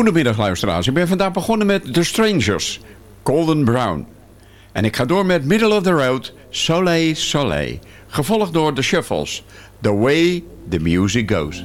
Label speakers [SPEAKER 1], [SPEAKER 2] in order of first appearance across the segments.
[SPEAKER 1] Goedemiddag luisteraars. Ik ben vandaag begonnen met The Strangers, Golden Brown. En ik ga door met Middle of the Road, Soleil Soleil. Gevolgd door The Shuffles, The Way the Music Goes.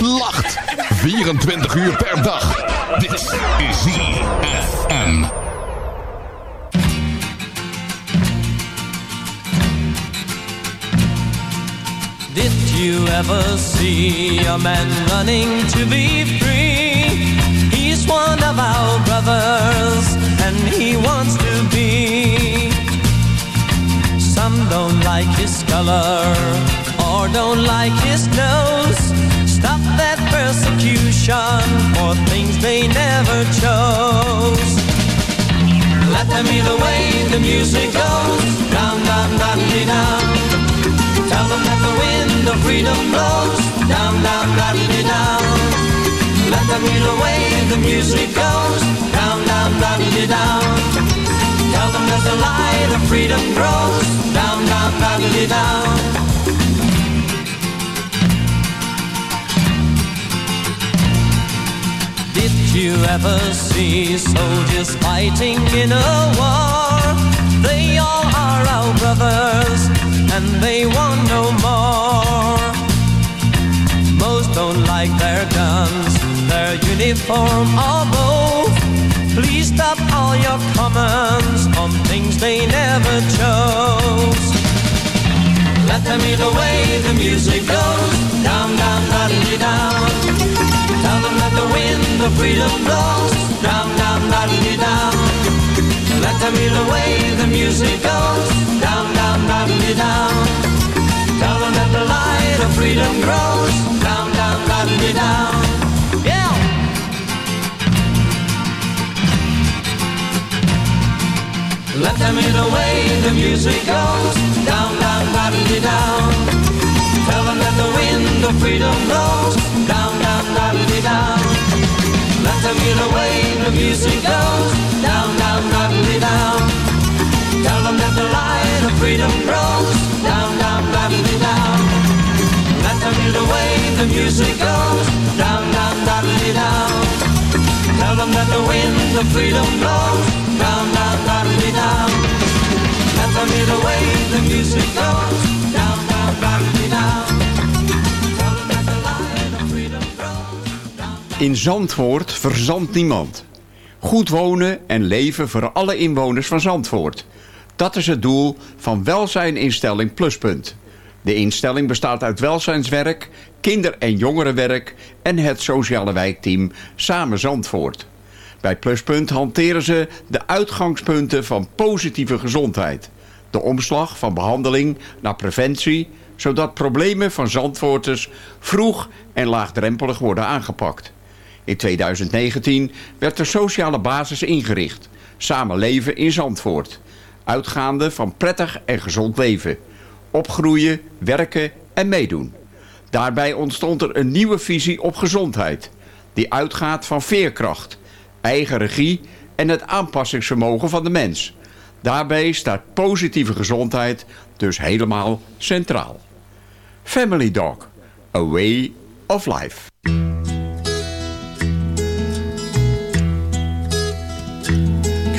[SPEAKER 2] Lacht. 24 uur per dag. Dit is ZFM.
[SPEAKER 3] Did you ever see a man running to be free? He's one of our brothers and he wants to be. Some don't like his color or don't like his nose. Persecution for things they never chose. Let them hear the way the music goes. Down, down, down, down. Tell them that the wind of freedom blows. Down, down, down, down. Let them hear the way the music goes. Down, down, down, down. Tell them that the light of freedom grows. Down, down, down, down. Did you ever see soldiers fighting in a war? They all are our brothers, and they want no more. Most don't like their guns, their uniform, or both. Please stop all your comments on things they never chose. Let them hear the way the music goes, down, down, down, down. Tell them that the wind of freedom blows Down, down, down, down Let them hear the way the music goes. Down, down, down, down Tell them that the light of freedom grows. Down, down, down, down Yeah! Let them hear the way the music goes. Down, down, down, down Tell them that the wind of freedom blows Down, down, Let them hear the way the music goes Down, down, down, down. Tell them that the light of freedom grows Down, down, down, down. Let them hear the way the music goes Down, down, down, down. Tell them that the wind of freedom blows Down, down, down, down. Let them hear the way the music goes
[SPEAKER 1] In Zandvoort verzandt niemand. Goed wonen en leven voor alle inwoners van Zandvoort. Dat is het doel van welzijninstelling Pluspunt. De instelling bestaat uit welzijnswerk, kinder- en jongerenwerk en het sociale wijkteam Samen Zandvoort. Bij Pluspunt hanteren ze de uitgangspunten van positieve gezondheid. De omslag van behandeling naar preventie, zodat problemen van Zandvoorters vroeg en laagdrempelig worden aangepakt. In 2019 werd de sociale basis ingericht. Samenleven in Zandvoort. Uitgaande van prettig en gezond leven. Opgroeien, werken en meedoen. Daarbij ontstond er een nieuwe visie op gezondheid. Die uitgaat van veerkracht, eigen regie en het aanpassingsvermogen van de mens. Daarbij staat positieve gezondheid dus helemaal centraal. Family Dog, A Way of Life.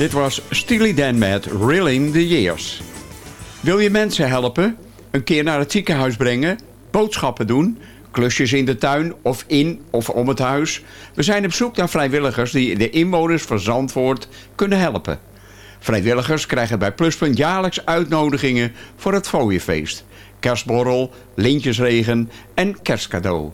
[SPEAKER 1] Dit was Steely Dan met Reeling the Years. Wil je mensen helpen? Een keer naar het ziekenhuis brengen? Boodschappen doen? Klusjes in de tuin of in of om het huis? We zijn op zoek naar vrijwilligers die de inwoners van Zandvoort kunnen helpen. Vrijwilligers krijgen bij Pluspunt jaarlijks uitnodigingen voor het fooienfeest. Kerstborrel, lintjesregen en kerstcadeau.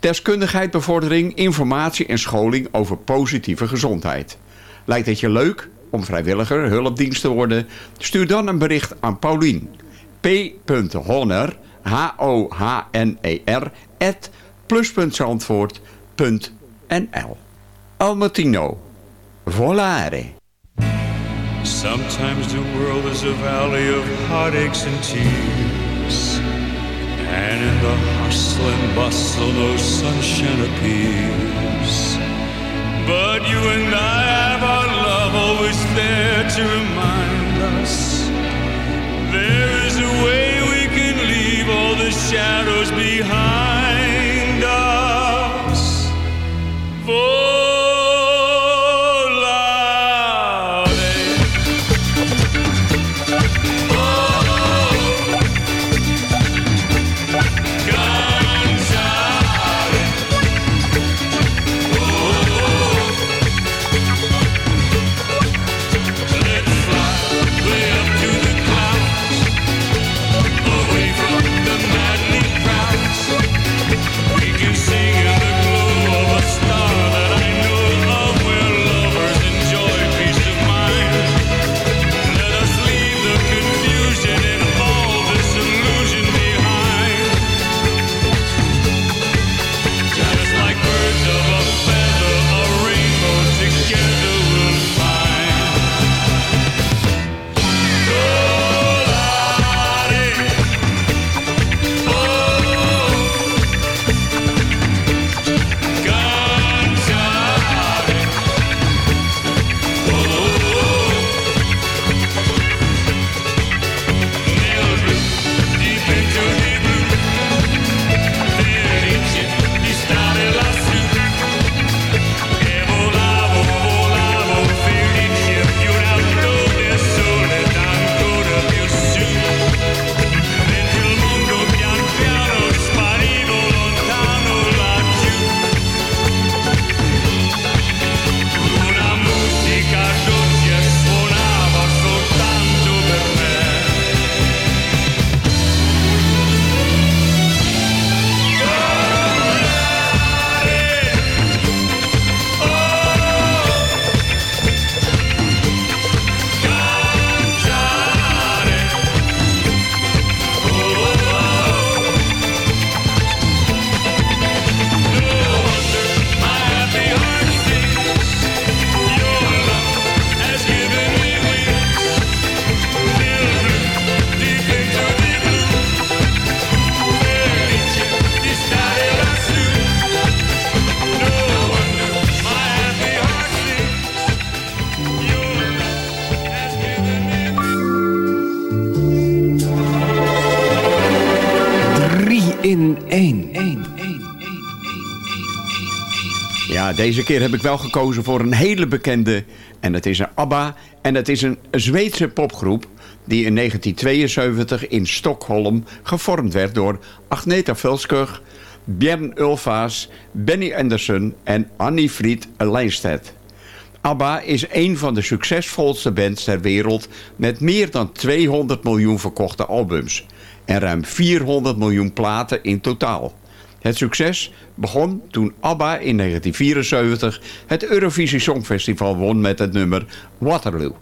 [SPEAKER 1] Deskundigheid, bevordering, informatie en scholing over positieve gezondheid. Lijkt het je leuk om vrijwilliger hulpdienst te worden? Stuur dan een bericht aan Paulien. p.honner, H-O-H-N-E-R, at plus.zandvoort.nl Almatino, volare.
[SPEAKER 4] Sometimes the world is a valley of heartaches and tears. And in the hustle and bustle, no sunshine appears. But you and I have our love always there to remind us. There is a way we can leave all the shadows behind
[SPEAKER 1] deze keer heb ik wel gekozen voor een hele bekende. En het is een ABBA. En het is een Zweedse popgroep die in 1972 in Stockholm gevormd werd door Agneta Velskog, Björn Ulvaas, Benny Andersson en Annie Fried Lijnstedt. ABBA is een van de succesvolste bands ter wereld met meer dan 200 miljoen verkochte albums en ruim 400 miljoen platen in totaal. Het succes begon toen ABBA in 1974 het Eurovisie Songfestival won met het nummer Waterloo.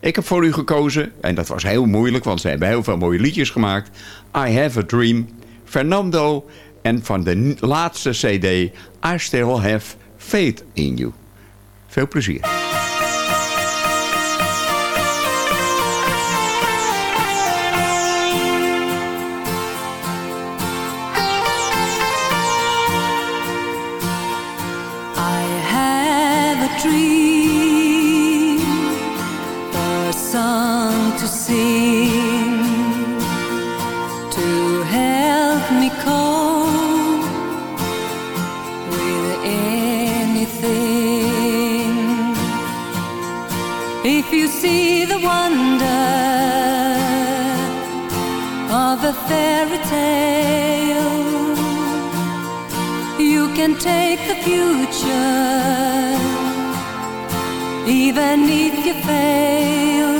[SPEAKER 1] Ik heb voor u gekozen, en dat was heel moeilijk, want ze hebben heel veel mooie liedjes gemaakt. I Have a Dream, Fernando en van de laatste cd I Still Have Faith in You. Veel plezier.
[SPEAKER 5] If you see the wonder of a fairy tale. You can take the future, even if you fail.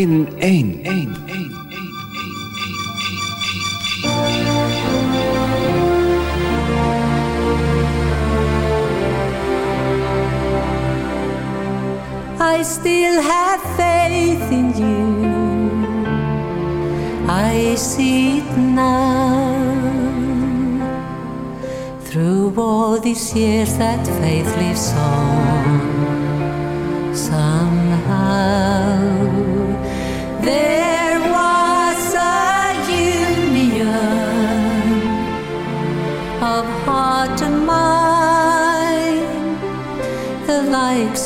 [SPEAKER 5] in één. één. I still have faith in you. I see it now. Through all these years, that faith lives on.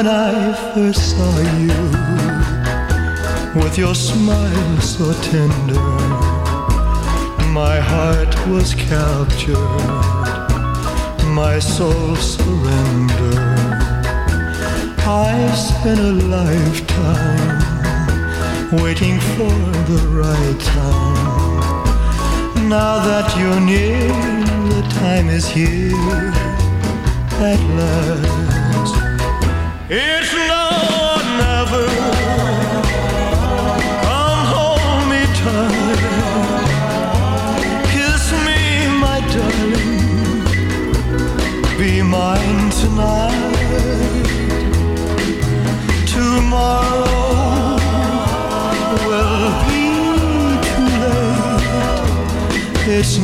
[SPEAKER 6] When I first saw you, with your smile so tender, my heart was captured, my soul surrendered. I spent a lifetime waiting for the right time. Now that you're near, the time is here at last. It's now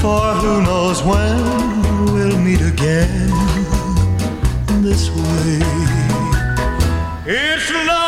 [SPEAKER 6] For who knows when we'll meet again this way. It's now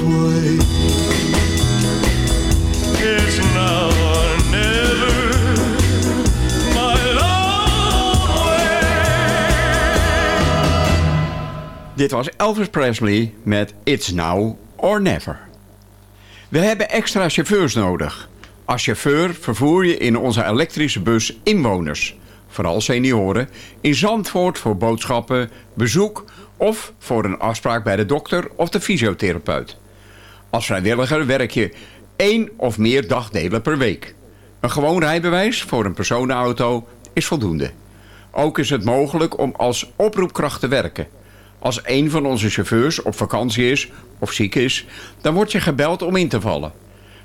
[SPEAKER 1] Dit was Elvis Presley met It's Now or Never. We hebben extra chauffeurs nodig. Als chauffeur vervoer je in onze elektrische bus inwoners, vooral senioren, in Zandvoort voor boodschappen, bezoek of voor een afspraak bij de dokter of de fysiotherapeut. Als vrijwilliger werk je één of meer dagdelen per week. Een gewoon rijbewijs voor een personenauto is voldoende. Ook is het mogelijk om als oproepkracht te werken. Als een van onze chauffeurs op vakantie is of ziek is, dan word je gebeld om in te vallen.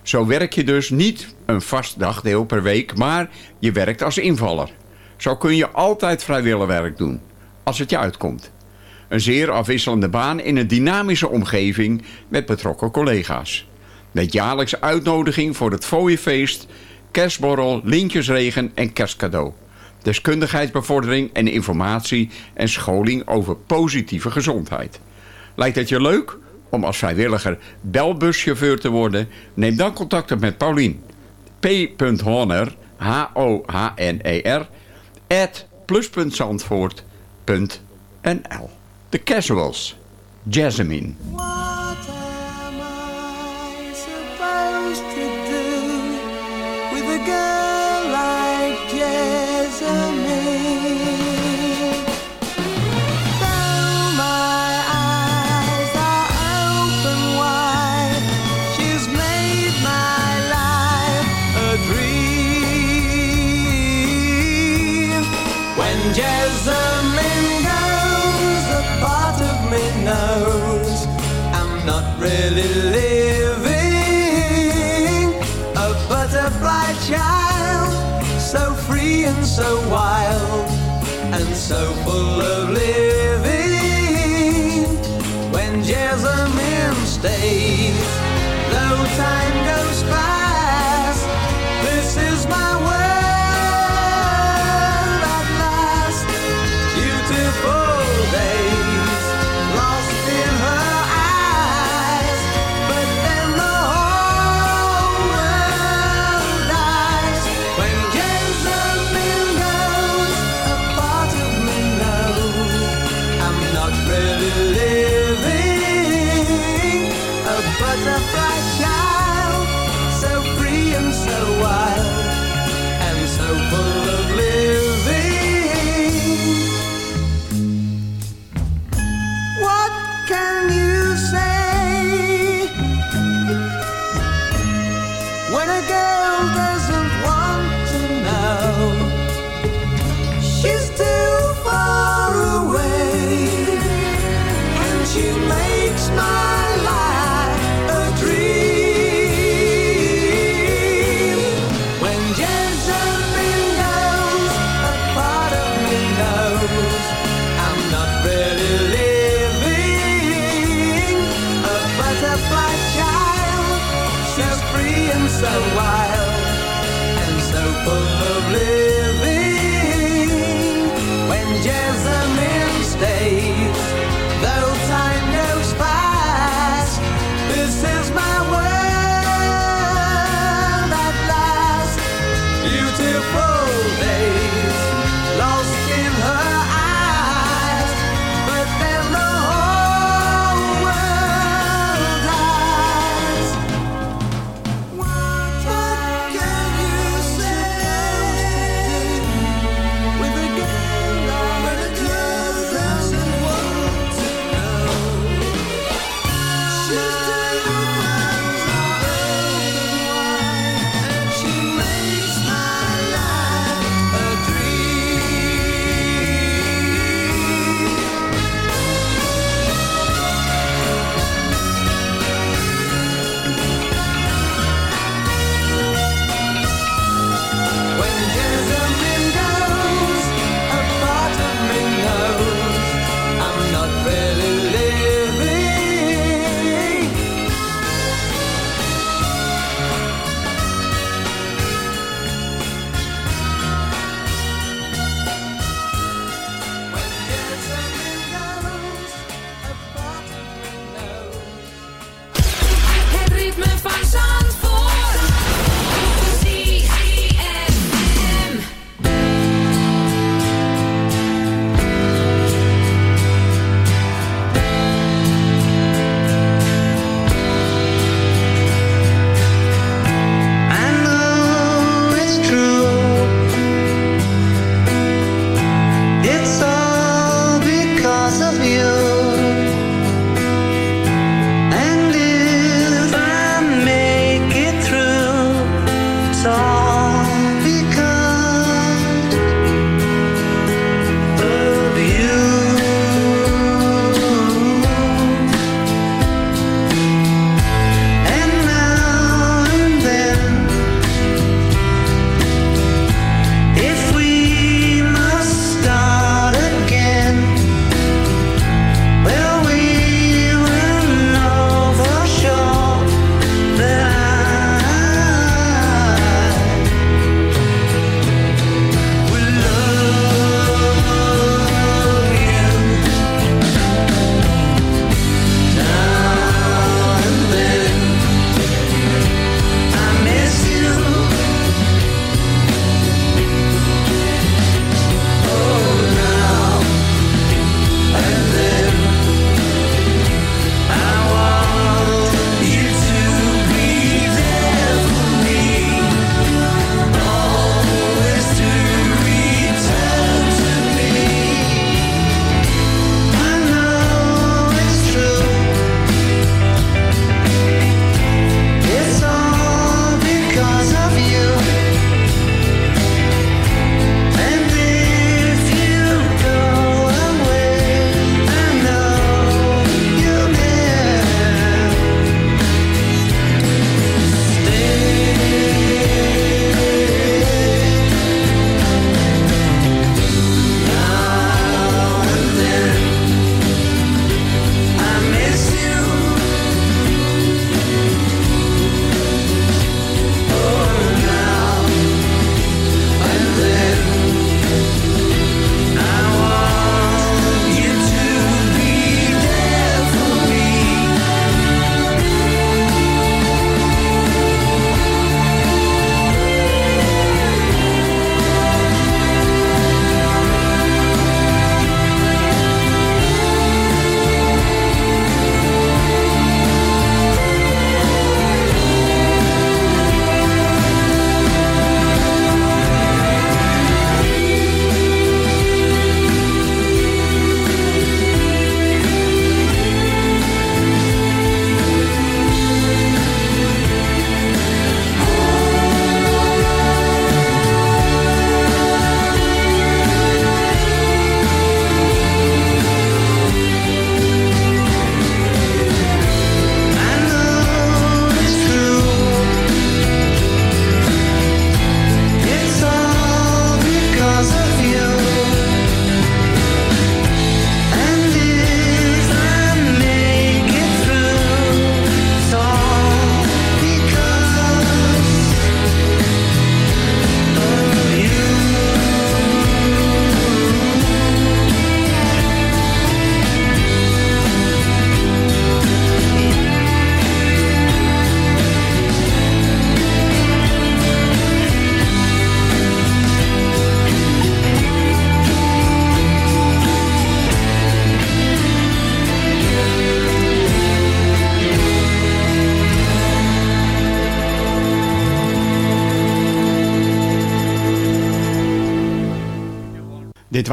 [SPEAKER 1] Zo werk je dus niet een vast dagdeel per week, maar je werkt als invaller. Zo kun je altijd vrijwillig werk doen, als het je uitkomt. Een zeer afwisselende baan in een dynamische omgeving met betrokken collega's. Met jaarlijks uitnodiging voor het fooienfeest, kerstborrel, lintjesregen en kerstcadeau. Deskundigheidsbevordering en informatie en scholing over positieve gezondheid. Lijkt het je leuk om als vrijwilliger belbuschauffeur te worden? Neem dan contact op met Paulien. p.honner, H-O-H-N-E-R, at plus.zandvoort.nl The Casuals, Jasmine.
[SPEAKER 3] girl butterfly child, so free and so wild, and so full of living.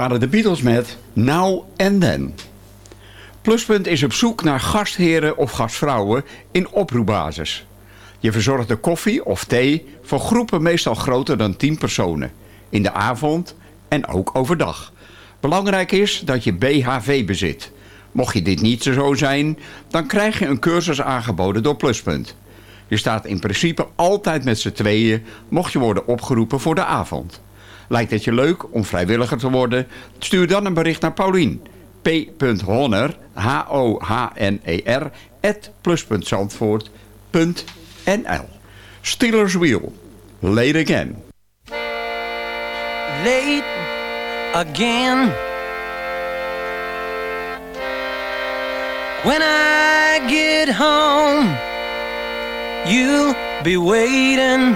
[SPEAKER 1] Waren de Beatles met Now and Then. Pluspunt is op zoek naar gastheren of gastvrouwen in oproepbasis. Je verzorgt de koffie of thee voor groepen meestal groter dan 10 personen. In de avond en ook overdag. Belangrijk is dat je BHV bezit. Mocht je dit niet zo zijn, dan krijg je een cursus aangeboden door Pluspunt. Je staat in principe altijd met z'n tweeën, mocht je worden opgeroepen voor de avond. Lijkt het je leuk om vrijwilliger te worden? Stuur dan een bericht naar Paulien. p.honner, H-O-H-N-E-R, at plus.zandvoort.nl Steelers Wheel, late again.
[SPEAKER 3] late again. When I get home, you'll be waiting.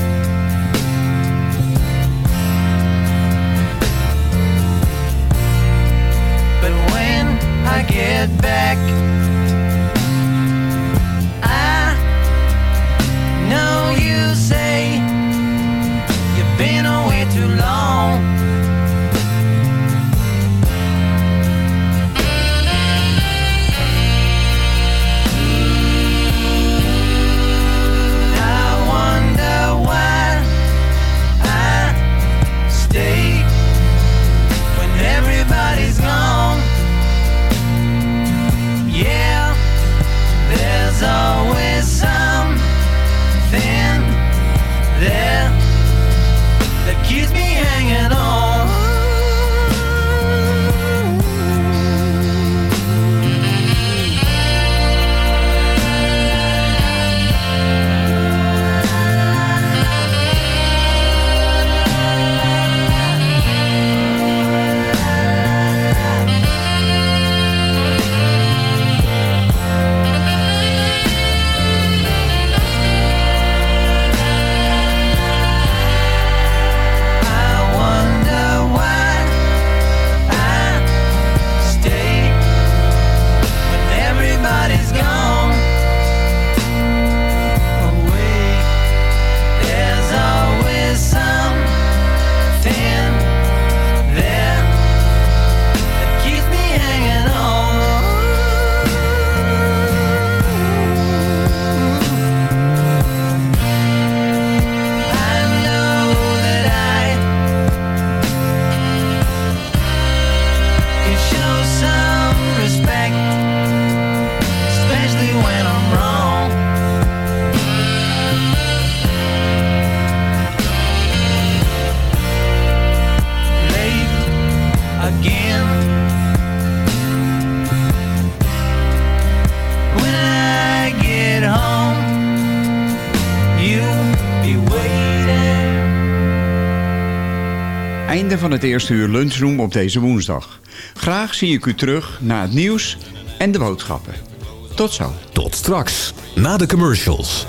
[SPEAKER 7] I get back.
[SPEAKER 3] Excuse me? het eerste uur lunchroom op deze woensdag. Graag zie ik u terug na het nieuws en de boodschappen. Tot zo.
[SPEAKER 8] Tot straks, na de commercials.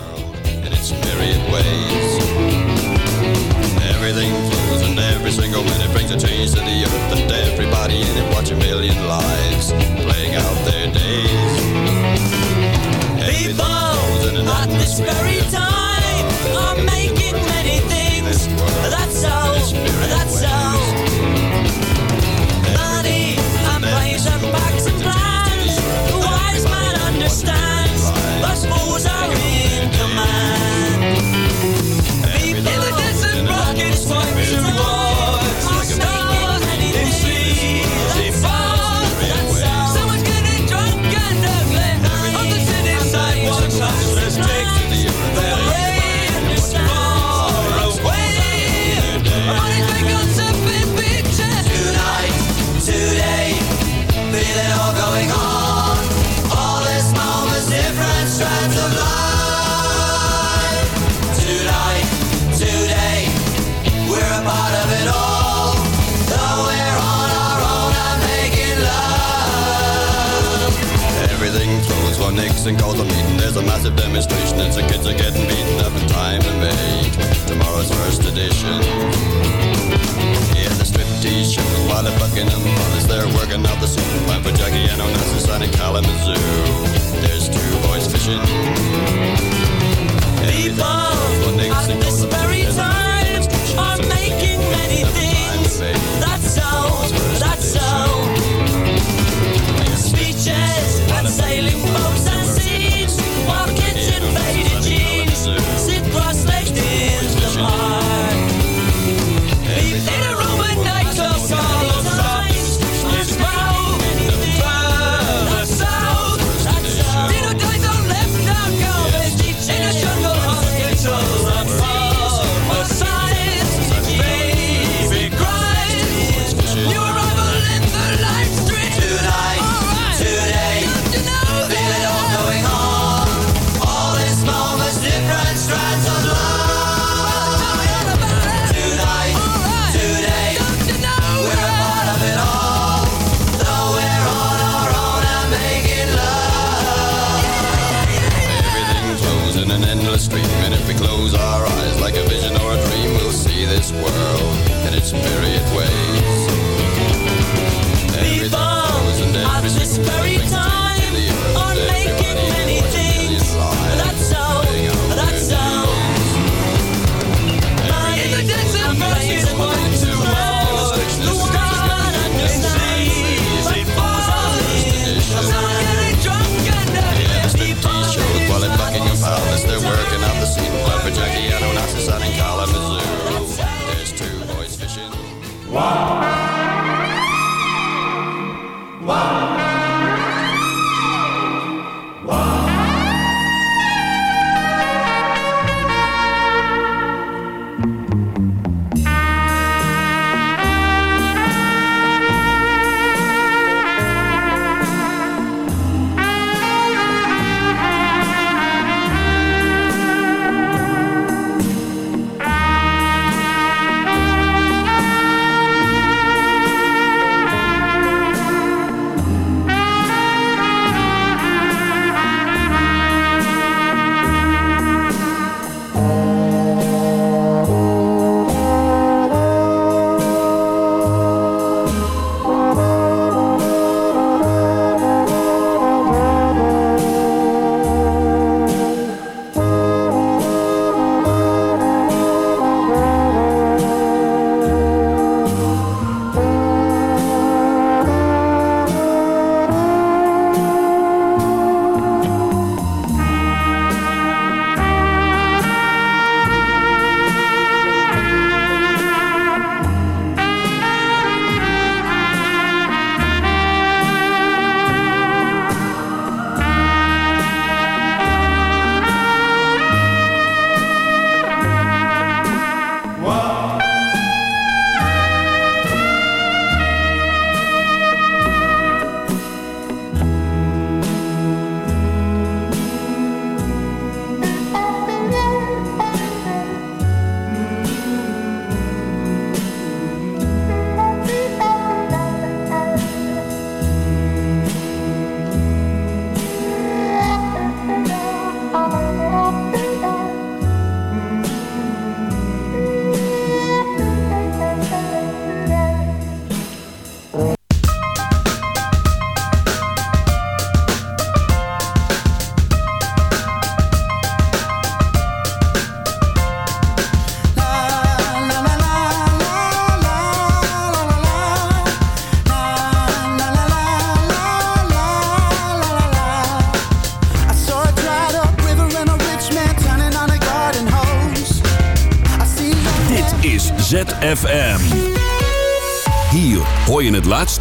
[SPEAKER 9] everybody in lives playing out